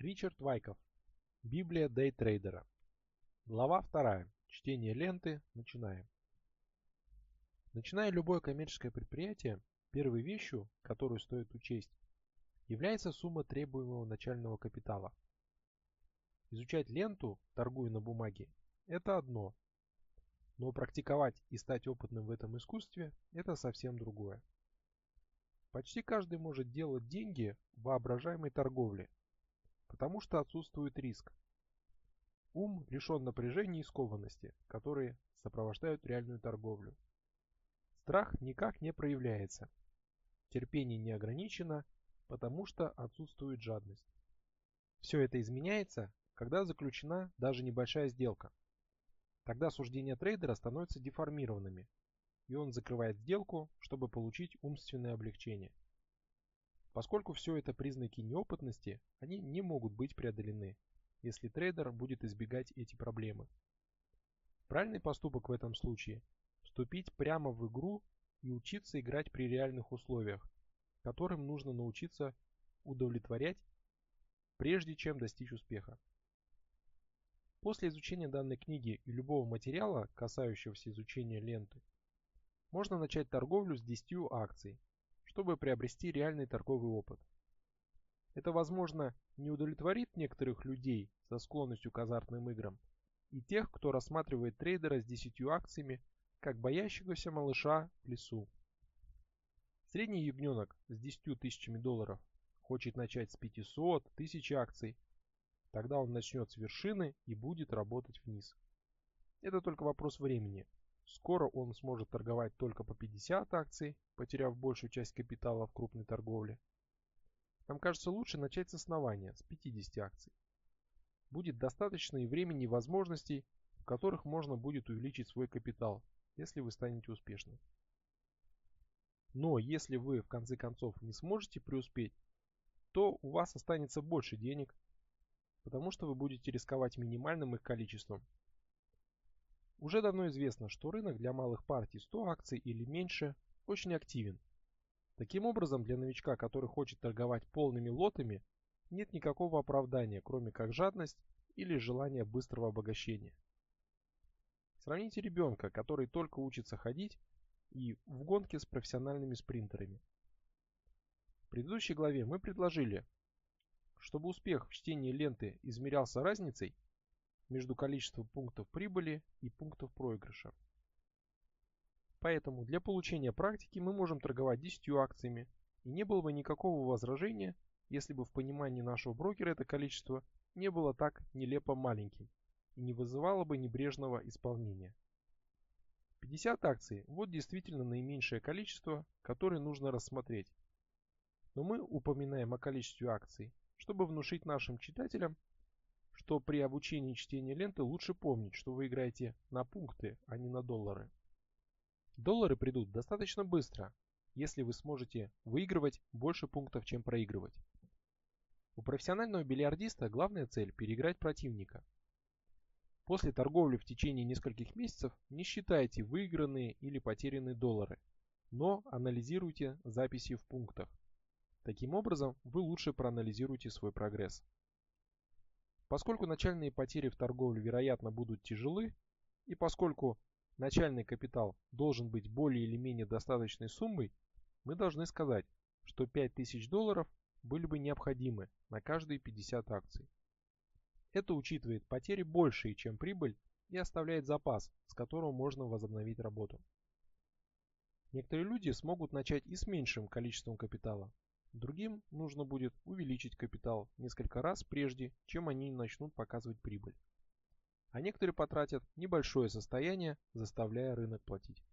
Ричард Вайков. Библия дейтрейдера. Глава 2. Чтение ленты. Начинаем. Начиная любое коммерческое предприятие, первой вещью, которую стоит учесть, является сумма требуемого начального капитала. Изучать ленту, торгуя на бумаге, это одно. Но практиковать и стать опытным в этом искусстве – это совсем другое. Почти каждый может делать деньги в воображаемой торговле, потому что отсутствует риск. Ум лишен напряжения и скованности, которые сопровождают реальную торговлю. Страх никак не проявляется. Терпение не ограничено, потому что отсутствует жадность. Все это изменяется, когда заключена даже небольшая сделка. Тогда суждения трейдера становятся деформированными, и он закрывает сделку, чтобы получить умственное облегчение. Поскольку все это признаки неопытности, они не могут быть преодолены, если трейдер будет избегать эти проблемы. Правильный поступок в этом случае – вступить прямо в игру и учиться играть при реальных условиях, которым нужно научиться удовлетворять, прежде чем достичь успеха. После изучения данной книги и любого материала, касающегося изучения ленты, можно начать торговлю с 10 акций, чтобы приобрести реальный торговый опыт. Это, возможно, не удовлетворит некоторых людей со склонностью к азартным играм и тех, кто рассматривает трейдера с 10 акциями как боящегося малыша в лесу. Средний ягненок с 10 тысячами долларов хочет начать с 500 тысяч акций. Тогда он начнет с вершины и будет работать вниз. Это только вопрос времени, Скоро он сможет торговать только по 50 акций, потеряв большую часть капитала в крупной торговле. Нам кажется лучше начать с основания, с 50 акций. Будет достаточно и времени, и возможностей, в которых можно будет увеличить свой капитал, если вы станете успешным. Но если вы в конце концов не сможете преуспеть, то у вас останется больше денег, потому что вы будете рисковать минимальным их количеством уже давно известно, что рынок для малых партий 100 акций или меньше очень активен. Таким образом, для новичка, который хочет торговать полными лотами, нет никакого оправдания, кроме как жадность или желание быстрого обогащения. Сравните ребенка, который только учится ходить, и в гонке с профессиональными спринтерами. В предыдущей главе мы предложили, чтобы успех в чтении ленты измерялся разницей между количеством пунктов прибыли и пунктов проигрыша. Поэтому для получения практики мы можем торговать 10 акциями, и не было бы никакого возражения, если бы в понимании нашего брокера это количество не было так нелепо маленьким и не вызывало бы небрежного исполнения. 50 акций – вот действительно наименьшее количество, которое нужно рассмотреть. Но мы упоминаем о количестве акций, чтобы внушить нашим читателям, что при обучении чтения ленты лучше помнить, что вы играете на пункты, а не на доллары. Доллары придут достаточно быстро, если вы сможете выигрывать больше пунктов, чем проигрывать. У профессионального бильярдиста главная цель – переиграть противника. После торговли в течение нескольких месяцев не считайте выигранные или потерянные доллары, но анализируйте записи в пунктах. Таким образом, вы лучше проанализируете свой прогресс. Поскольку начальные потери в торговле вероятно будут тяжелы, и поскольку начальный капитал должен быть более или менее достаточной суммой, мы должны сказать, что 5000 долларов были бы необходимы на каждые 50 акций. Это учитывает потери большие, чем прибыль, и оставляет запас, с которого можно возобновить работу. Некоторые люди смогут начать и с меньшим количеством капитала, Другим нужно будет увеличить капитал несколько раз прежде, чем они начнут показывать прибыль. А некоторые потратят небольшое состояние, заставляя рынок платить.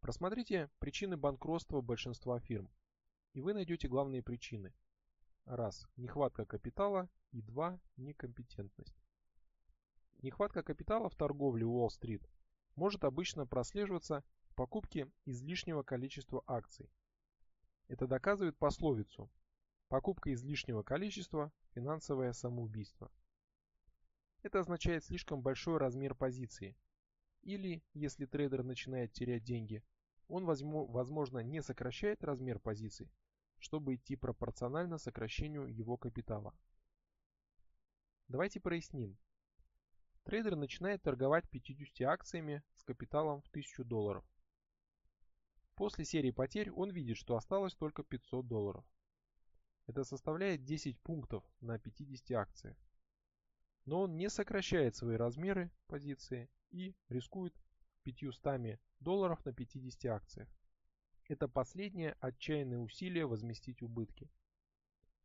Просмотрите причины банкротства большинства фирм, и вы найдете главные причины. Раз. Нехватка капитала и два. Некомпетентность. Нехватка капитала в торговле Уолл-стрит может обычно прослеживаться в покупке излишнего количества акций, это доказывает пословицу «покупка излишнего количества – финансовое самоубийство». Это означает слишком большой размер позиции. Или, если трейдер начинает терять деньги, он, возможно, не сокращает размер позиций, чтобы идти пропорционально сокращению его капитала. Давайте проясним. Трейдер начинает торговать 50 акциями с капиталом в 1000 долларов. После серии потерь он видит, что осталось только 500 долларов. Это составляет 10 пунктов на 50 акциях. Но он не сокращает свои размеры позиции и рискует 500 долларов на 50 акциях. Это последнее отчаянное усилие возместить убытки.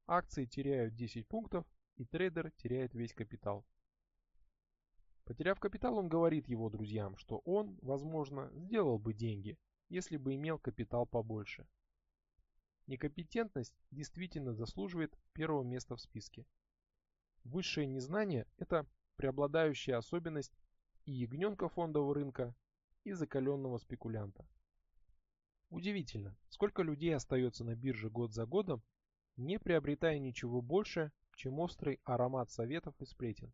Акции теряют 10 пунктов, и трейдер теряет весь капитал. Потеряв капитал, он говорит его друзьям, что он, возможно, сделал бы деньги, если бы имел капитал побольше. Некомпетентность действительно заслуживает первого места в списке. Высшее незнание – это преобладающая особенность и ягненка фондового рынка, и закаленного спекулянта. Удивительно, сколько людей остается на бирже год за годом, не приобретая ничего больше, чем острый аромат советов и сплетен.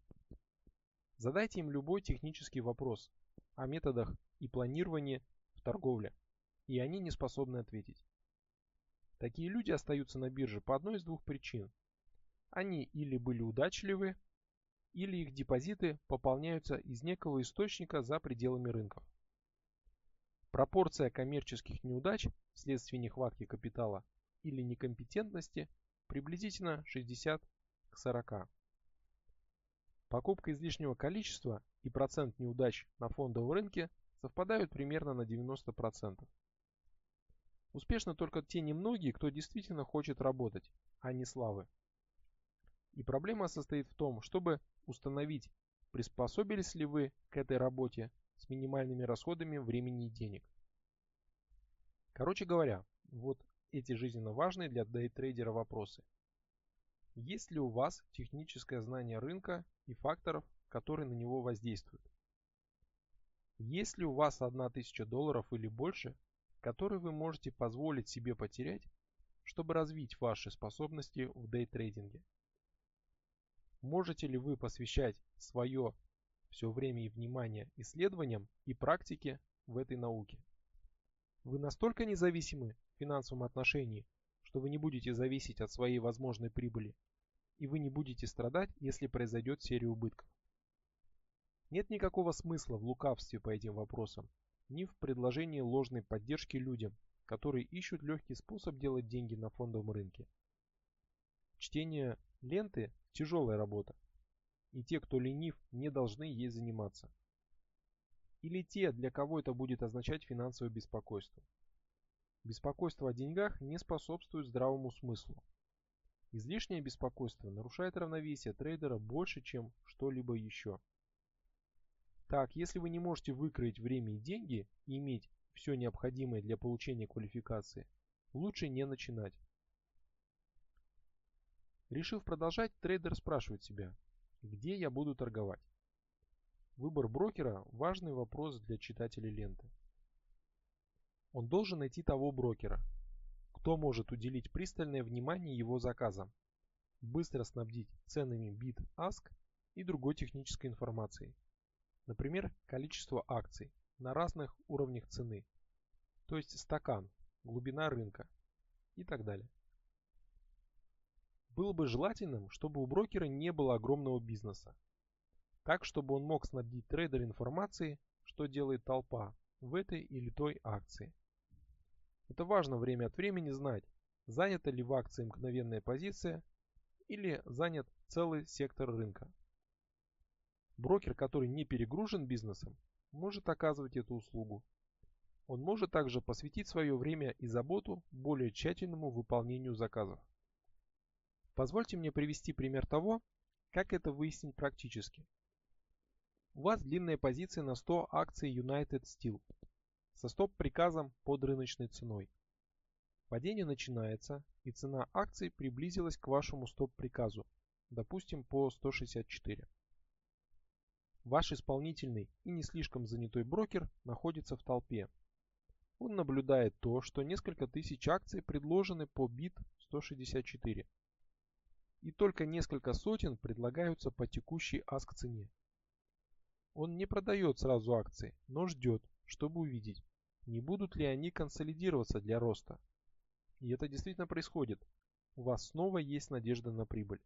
Задайте им любой технический вопрос о методах и планировании в торговле, и они не способны ответить. Такие люди остаются на бирже по одной из двух причин. Они или были удачливы, или их депозиты пополняются из некого источника за пределами рынков. Пропорция коммерческих неудач вследствие нехватки капитала или некомпетентности приблизительно 60 к 40. Покупка излишнего количества и процент неудач на фондовом рынке совпадают примерно на 90%. Успешны только те немногие, кто действительно хочет работать, а не славы. И проблема состоит в том, чтобы установить, приспособились ли вы к этой работе с минимальными расходами времени и денег. Короче говоря, вот эти жизненно важные для дейтрейдера вопросы. Есть ли у вас техническое знание рынка и факторов, которые на него воздействуют? Есть ли у вас 1000 долларов или больше, которые вы можете позволить себе потерять, чтобы развить ваши способности в дейтрейдинге? Можете ли вы посвящать свое все время и внимание исследованиям и практике в этой науке? Вы настолько независимы в финансовом отношении, что вы не будете зависеть от своей возможной прибыли, и вы не будете страдать, если произойдет серия убытков. Нет никакого смысла в лукавстве по этим вопросам, ни в предложении ложной поддержки людям, которые ищут легкий способ делать деньги на фондовом рынке. Чтение ленты – тяжелая работа, и те, кто ленив, не должны ей заниматься или те, для кого это будет означать финансовое беспокойство. Беспокойство о деньгах не способствует здравому смыслу. Излишнее беспокойство нарушает равновесие трейдера больше, чем что-либо еще. Так, если вы не можете выкроить время и деньги и иметь все необходимое для получения квалификации, лучше не начинать. Решив продолжать, трейдер спрашивает себя, где я буду торговать. Выбор брокера – важный вопрос для читателей ленты. Он должен найти того брокера, кто может уделить пристальное внимание его заказам, быстро снабдить ценами bid ask и другой технической информацией. Например, количество акций на разных уровнях цены, то есть стакан, глубина рынка и так далее. Было бы желательным, чтобы у брокера не было огромного бизнеса, так, чтобы он мог снабдить трейдера информацией, что делает толпа в этой или той акции. Это важно время от времени знать, занята ли в акции мгновенная позиция или занят целый сектор рынка. Брокер, который не перегружен бизнесом, может оказывать эту услугу. Он может также посвятить свое время и заботу более тщательному выполнению заказов. Позвольте мне привести пример того, как это выяснить практически. У вас длинная позиция на 100 акций United Steel со стоп-приказом под рыночной ценой. Падение начинается, и цена акций приблизилась к вашему стоп-приказу, допустим по 164. Ваш исполнительный и не слишком занятой брокер находится в толпе. Он наблюдает то, что несколько тысяч акций предложены по бит 164. И только несколько сотен предлагаются по текущей аск цене. Он не продает сразу акции, но ждет, чтобы увидеть, не будут ли они консолидироваться для роста. и это действительно происходит, у вас снова есть надежда на прибыль.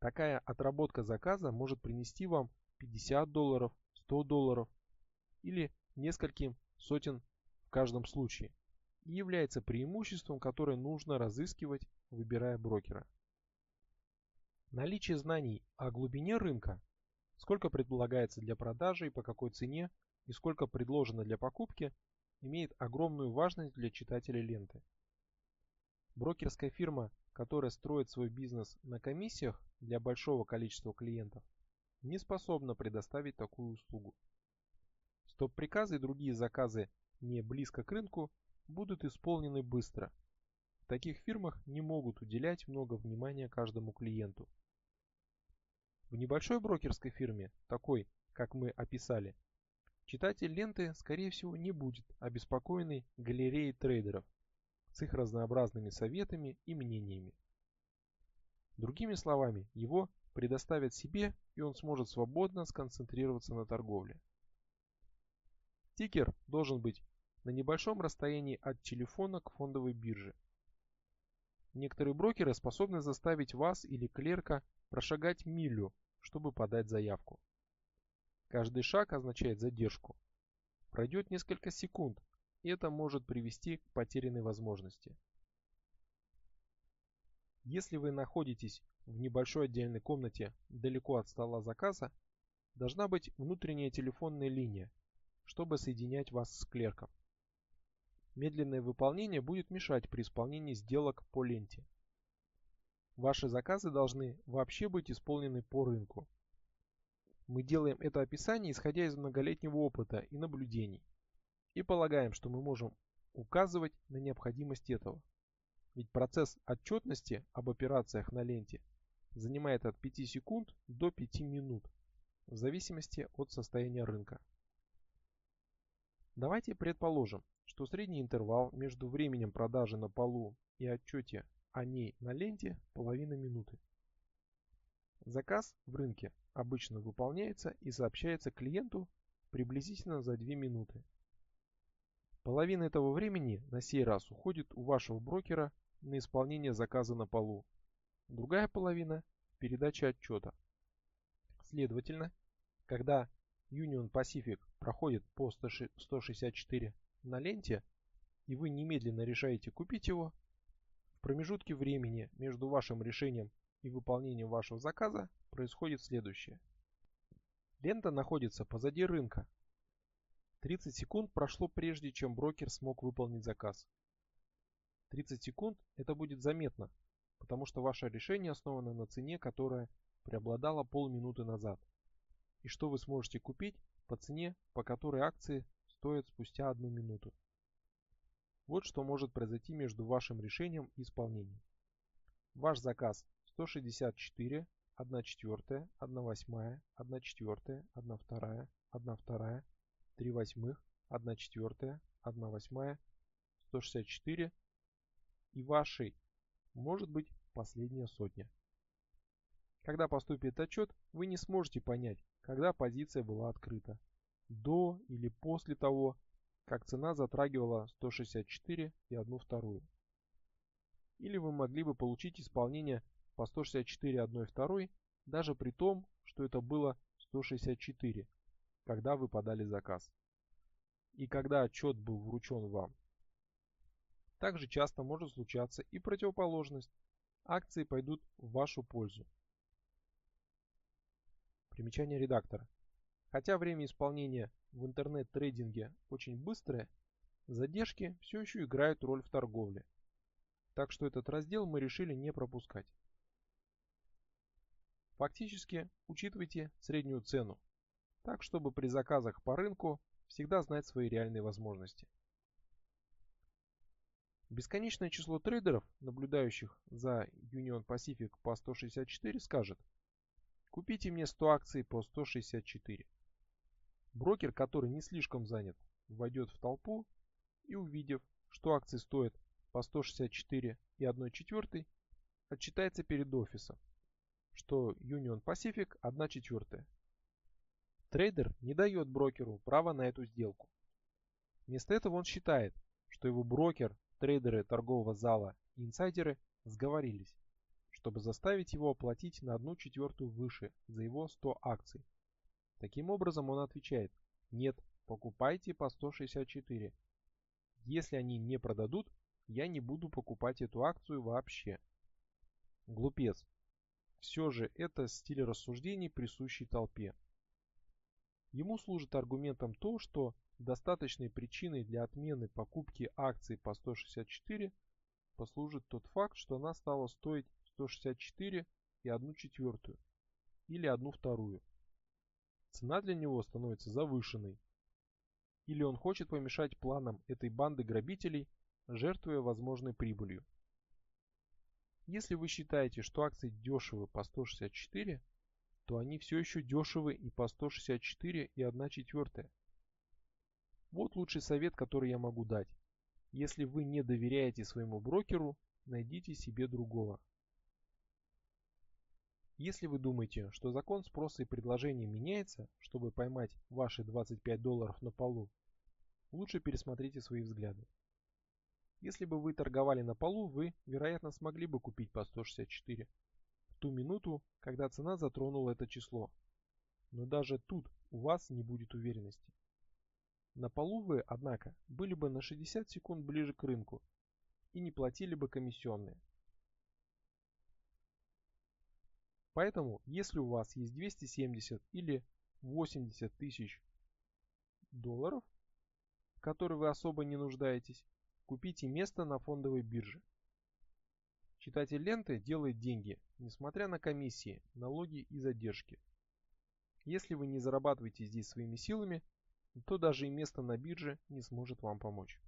Такая отработка заказа может принести вам 50 долларов, 100 долларов или нескольким сотен в каждом случае и является преимуществом, которое нужно разыскивать, выбирая брокера. Наличие знаний о глубине рынка, сколько предполагается для продажи и по какой цене, и сколько предложено для покупки, имеет огромную важность для читателей ленты. Брокерская фирма, которая строит свой бизнес на комиссиях для большого количества клиентов, не способна предоставить такую услугу. Стоп-приказы и другие заказы не близко к рынку будут исполнены быстро. В таких фирмах не могут уделять много внимания каждому клиенту. В небольшой брокерской фирме, такой, как мы описали, читатель ленты, скорее всего, не будет обеспокоенный галереей трейдеров с их разнообразными советами и мнениями. Другими словами, его предоставят себе, и он сможет свободно сконцентрироваться на торговле. Тикер должен быть на небольшом расстоянии от телефона к фондовой бирже. Некоторые брокеры способны заставить вас или клерка прошагать милю, чтобы подать заявку. Каждый шаг означает задержку. Пройдет несколько секунд, и это может привести к потерянной возможности. Если вы находитесь в небольшой отдельной комнате далеко от стола заказа, должна быть внутренняя телефонная линия, чтобы соединять вас с клерком. Медленное выполнение будет мешать при исполнении сделок по ленте. Ваши заказы должны вообще быть исполнены по рынку. Мы делаем это описание исходя из многолетнего опыта и наблюдений и полагаем, что мы можем указывать на необходимость этого. Ведь процесс отчетности об операциях на ленте занимает от 5 секунд до 5 минут в зависимости от состояния рынка. Давайте предположим, что средний интервал между временем продажи на полу и отчете о ней на ленте половина минуты. Заказ в рынке обычно выполняется и сообщается клиенту приблизительно за 2 минуты. Половина этого времени на сей раз уходит у вашего брокера на исполнение заказа на полу. Другая половина – передача отчета. Следовательно, когда Union Pacific проходит по 164 на ленте, и вы немедленно решаете купить его, в промежутке времени между вашим решением и выполнением вашего заказа происходит следующее. Лента находится позади рынка. 30 секунд прошло прежде, чем брокер смог выполнить заказ. 30 секунд это будет заметно, потому что ваше решение основано на цене, которая преобладала полминуты назад, и что вы сможете купить по цене, по которой акции стоит спустя одну минуту. Вот что может произойти между вашим решением и исполнением. Ваш заказ 164, 1 четвертая, 1 восьмая, 1 четвертая, 1 вторая, 1 вторая, 3 восьмых, 1 четвертая, 1 восьмая, 164 и вашей может быть последняя сотня. Когда поступит отчет, вы не сможете понять, когда позиция была открыта до или после того, как цена затрагивала 164 и 1 вторую. Или вы могли бы получить исполнение по 164 1 второй, даже при том, что это было 164, когда вы подали заказ. И когда отчет был вручен вам. Также часто может случаться и противоположность. Акции пойдут в вашу пользу. Примечание редактора. Хотя время исполнения в интернет-трейдинге очень быстрое, задержки все еще играют роль в торговле. Так что этот раздел мы решили не пропускать. Фактически учитывайте среднюю цену, так чтобы при заказах по рынку всегда знать свои реальные возможности. Бесконечное число трейдеров, наблюдающих за Union Pacific по 164, скажет «Купите мне 100 акций по 164». Брокер, который не слишком занят, войдет в толпу и увидев, что акции стоят по 164 и 1 четвертой, отчитается перед офисом, что Union Pacific 1 четвертая. Трейдер не дает брокеру права на эту сделку. Вместо этого он считает, что его брокер трейдеры торгового зала и инсайдеры сговорились, чтобы заставить его оплатить на одну четвертую выше за его 100 акций. Таким образом он отвечает «Нет, покупайте по 164. Если они не продадут, я не буду покупать эту акцию вообще». Глупец. Все же это стиль рассуждений, присущий толпе. Ему служит аргументом то, что достаточной причиной для отмены покупки акций по 164 послужит тот факт, что она стала стоить 164 и 1 четвертую или 1 вторую. Цена для него становится завышенной. Или он хочет помешать планам этой банды грабителей, жертвуя возможной прибылью. Если вы считаете, что акции дешевы по 164, то они все еще дешевы и по 164 и 1 четвертая. Вот лучший совет, который я могу дать. Если вы не доверяете своему брокеру, найдите себе другого. Если вы думаете, что закон спроса и предложения меняется, чтобы поймать ваши 25 долларов на полу, лучше пересмотрите свои взгляды. Если бы вы торговали на полу, вы, вероятно, смогли бы купить по 164 в ту минуту, когда цена затронула это число. Но даже тут у вас не будет уверенности. На полу вы, однако, были бы на 60 секунд ближе к рынку и не платили бы комиссионные. Поэтому, если у вас есть 270 или 80 тысяч долларов, в которые вы особо не нуждаетесь, Купите место на фондовой бирже. Читатель ленты делает деньги, несмотря на комиссии, налоги и задержки. Если вы не зарабатываете здесь своими силами, то даже и место на бирже не сможет вам помочь.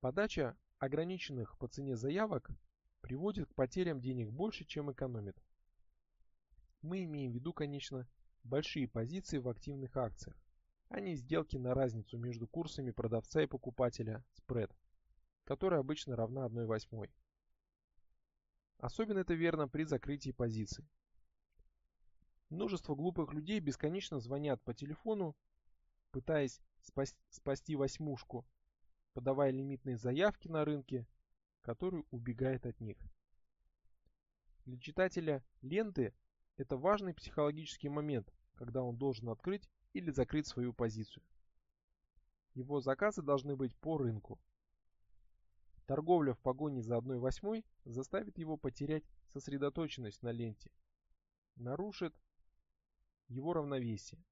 Подача ограниченных по цене заявок приводит к потерям денег больше, чем экономит. Мы имеем в виду, конечно, большие позиции в активных акциях а не сделки на разницу между курсами продавца и покупателя, спред, которая обычно равна 1 восьмой. Особенно это верно при закрытии позиций. Множество глупых людей бесконечно звонят по телефону, пытаясь спасти, спасти восьмушку, подавая лимитные заявки на рынке, который убегает от них. Для читателя ленты это важный психологический момент, когда он должен открыть или закрыть свою позицию. Его заказы должны быть по рынку. Торговля в погоне за 1 восьмой заставит его потерять сосредоточенность на ленте, нарушит его равновесие.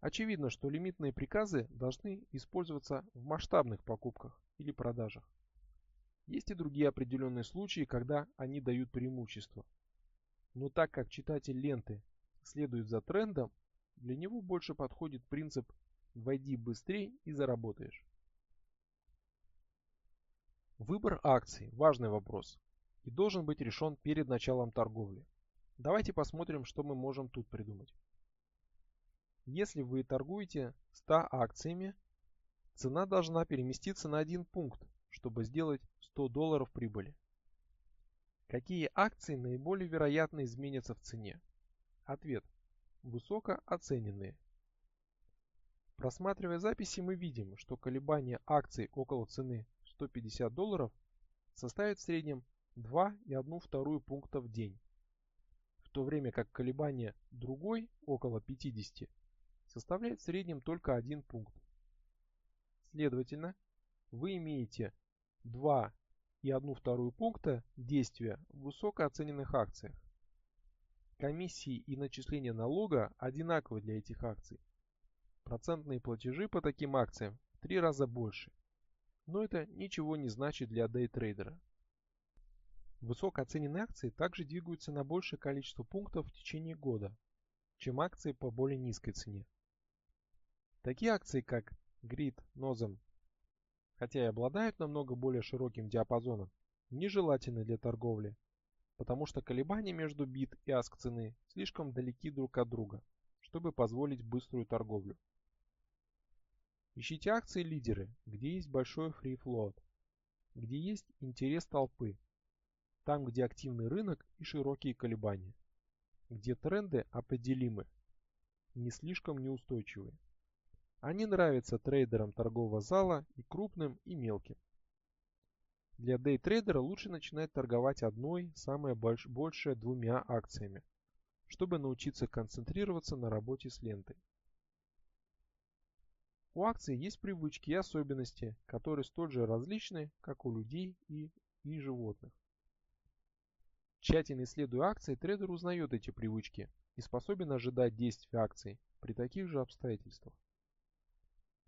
Очевидно, что лимитные приказы должны использоваться в масштабных покупках или продажах. Есть и другие определенные случаи, когда они дают преимущество. Но так как читатель ленты следует за трендом, для него больше подходит принцип «войди быстрее и заработаешь». Выбор акций – важный вопрос и должен быть решен перед началом торговли. Давайте посмотрим, что мы можем тут придумать. Если вы торгуете 100 акциями, цена должна переместиться на один пункт, чтобы сделать 100 долларов прибыли. Какие акции наиболее вероятно изменятся в цене? Ответ высокооцененные. Просматривая записи, мы видим, что колебания акций около цены 150 долларов составят в среднем 2,1 пункта в день, в то время как колебания другой, около 50, составляет в среднем только 1 пункт. Следовательно, вы имеете 2,1 пункта действия в высокооцененных акциях. Комиссии и начисление налога одинаковы для этих акций. Процентные платежи по таким акциям в три раза больше. Но это ничего не значит для дейтрейдера. Высокооцененные акции также двигаются на большее количество пунктов в течение года, чем акции по более низкой цене. Такие акции, как GRID, NOZM, хотя и обладают намного более широким диапазоном, нежелательны для торговли потому что колебания между бит и аск цены слишком далеки друг от друга, чтобы позволить быструю торговлю. Ищите акции-лидеры, где есть большой free float, где есть интерес толпы, там, где активный рынок и широкие колебания, где тренды определимы, не слишком неустойчивые. Они нравятся трейдерам торгового зала и крупным, и мелким. Для дейтрейдера лучше начинать торговать одной, самое больш большее двумя акциями, чтобы научиться концентрироваться на работе с лентой. У акций есть привычки и особенности, которые столь же различны, как у людей и, и животных. Тщательно исследуя акции, трейдер узнает эти привычки и способен ожидать действий акций при таких же обстоятельствах.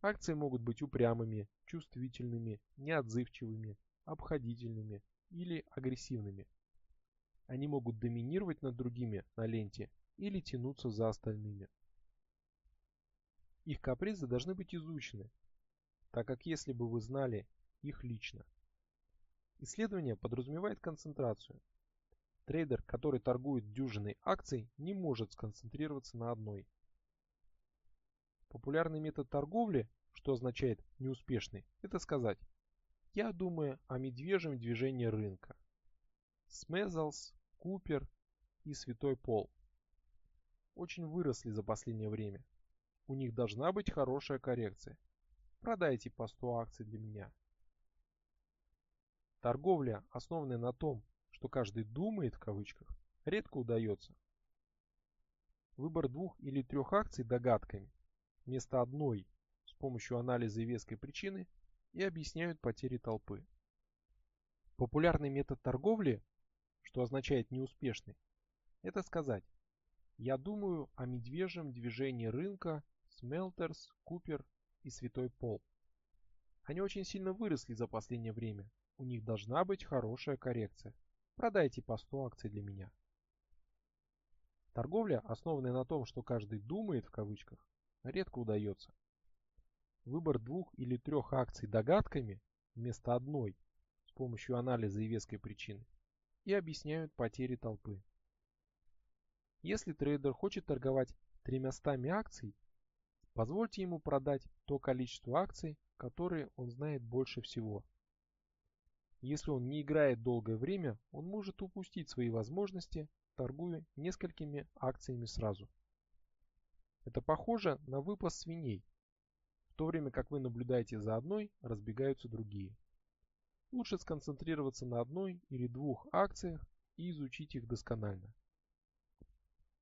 Акции могут быть упрямыми, чувствительными, неотзывчивыми, обходительными или агрессивными. Они могут доминировать над другими на ленте или тянуться за остальными. Их капризы должны быть изучены, так как если бы вы знали их лично. Исследование подразумевает концентрацию. Трейдер, который торгует дюжиной акций, не может сконцентрироваться на одной. Популярный метод торговли, что означает неуспешный, это сказать «я думаю о медвежьем движении рынка». Смезлс, Купер и Святой Пол очень выросли за последнее время. У них должна быть хорошая коррекция. Продайте по 100 акций для меня. Торговля, основанная на том, что каждый думает в кавычках, редко удается. Выбор двух или трех акций догадками вместо одной с помощью анализа и веской причины и объясняют потери толпы. Популярный метод торговли, что означает неуспешный, это сказать «Я думаю о медвежьем движении рынка Смелтерс, Купер и Святой Пол». Они очень сильно выросли за последнее время. У них должна быть хорошая коррекция. Продайте по 100 акций для меня. Торговля, основанная на том, что каждый «думает» в кавычках, редко удается. Выбор двух или трех акций догадками вместо одной с помощью анализа и веской причины и объясняют потери толпы. Если трейдер хочет торговать тремястами акций, позвольте ему продать то количество акций, которые он знает больше всего. Если он не играет долгое время, он может упустить свои возможности, торгуя несколькими акциями сразу. Это похоже на выпас свиней. В то время как вы наблюдаете за одной, разбегаются другие. Лучше сконцентрироваться на одной или двух акциях и изучить их досконально.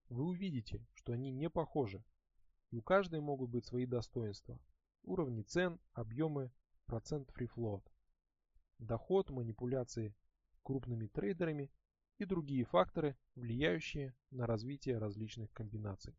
Вы увидите, что они не похожи, и у каждой могут быть свои достоинства. Уровни цен, объемы, процент free float, доход, манипуляции крупными трейдерами и другие факторы, влияющие на развитие различных комбинаций.